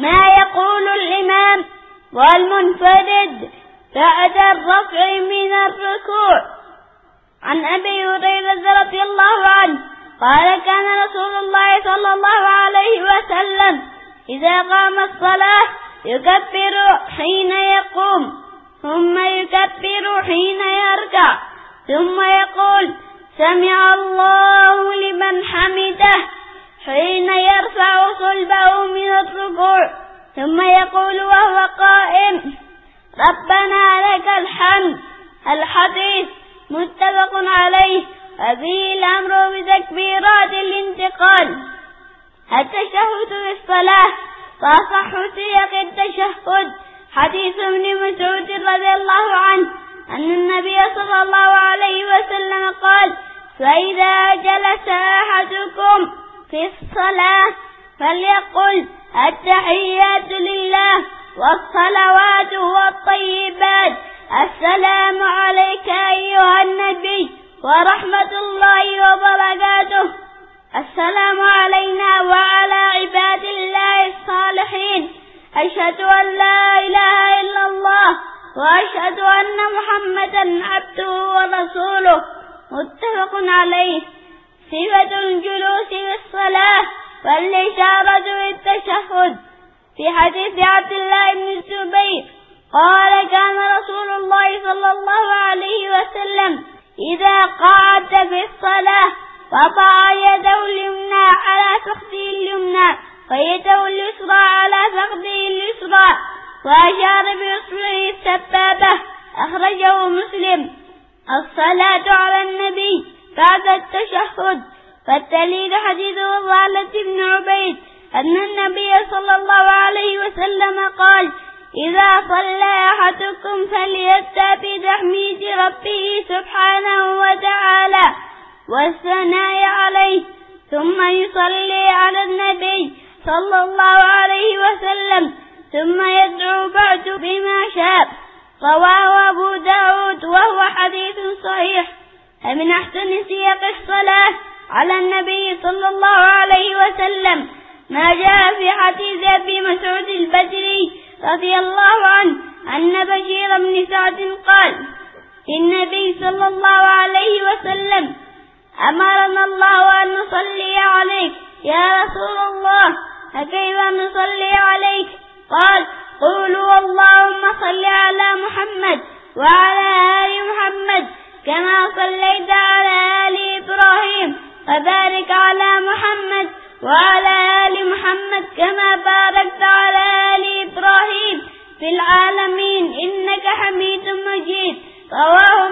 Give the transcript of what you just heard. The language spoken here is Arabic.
ما يقول الإمام والمنفرد بعد الرفع من الركوع. عن أبي هريرة رضي الله عنه قال كان رسول الله صلى الله عليه وسلم إذا قام الصلاة يكبر حين يقوم ثم يكبر حين يركع ثم يقول سمع الله لمن حمده. حين يرفع صلبه من الركوع ثم يقول وهو قائم ربنا لك الحمد الحديث متفق عليه وفيه الأمر بتكبيرات الانتقال. التشهد في الصلاة فأصح سياق التشهد. حديث ابن مسعود رضي الله عنه أن النبي صلى الله عليه وسلم قال فإذا جلس أحدكم في الصلاة فليقل التحيات لله والصلوات والطيبات. السلام عليك أيها النبي ورحمة الله وبركاته. السلام علينا وعلى عباد الله الصالحين. أشهد أن لا إله إلا الله وأشهد أن محمدا عبده ورسوله. متفق عليه. صفة الجلوس في الصلاة والإشارة بالتشهد في حديث عبد الله بن الزبير قال كان رسول الله صلى الله عليه وسلم إذا قعد في الصلاة وضع يده اليمنى على فخذه اليمنى ويده اليسرى على فخذه اليسرى وأشار بإصبعه السبابة أخرجه مسلم. الصلاة على النبي بعد التشهد فالدليل حديث وضالة بن عبيد أن النبي صلى الله عليه وسلم قال إذا صلى أحدكم فليبدأ بتحميد ربه سبحانه وتعالى والثناء عليه ثم يصلي على النبي صلى الله عليه وسلم ثم يدعو بعد بما شاء. رواه أبو داود وهو حديث صحيح. فمن أحسن سياق الصلاة على النبي صلى الله عليه وسلم ما جاء في حديث أبي مسعود البدري رضي الله عنه أن بشير بن سعد قال النبي صلى الله عليه وسلم أمرنا الله أن نصلي عليك يا رسول الله فكيف نصلي عليك؟ قال قولوا اللهم صل على محمد وعلى آل محمد كما صليت على آل إبراهيم وبارك على محمد وعلى آل محمد كما باركت على آل إبراهيم في العالمين إنك حميد مجيد رواه